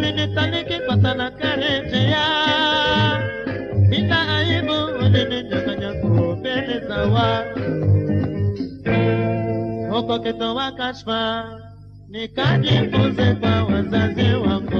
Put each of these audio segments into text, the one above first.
Ulinitaliki kwanza na karejea, bila aibu, ulininyang'anya za watu. Huko kitoa kashfa, nikajifunze kwa wazazi wangu.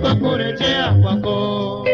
kuliko kurejea kwako.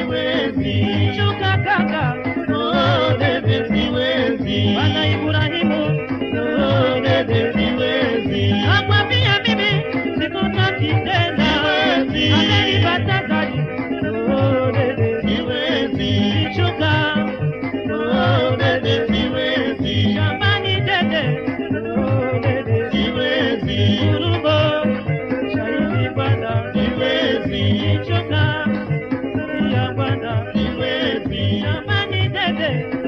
iwezi choka kaka, oh, iwezi, iwezi, wana Ibrahimu. day.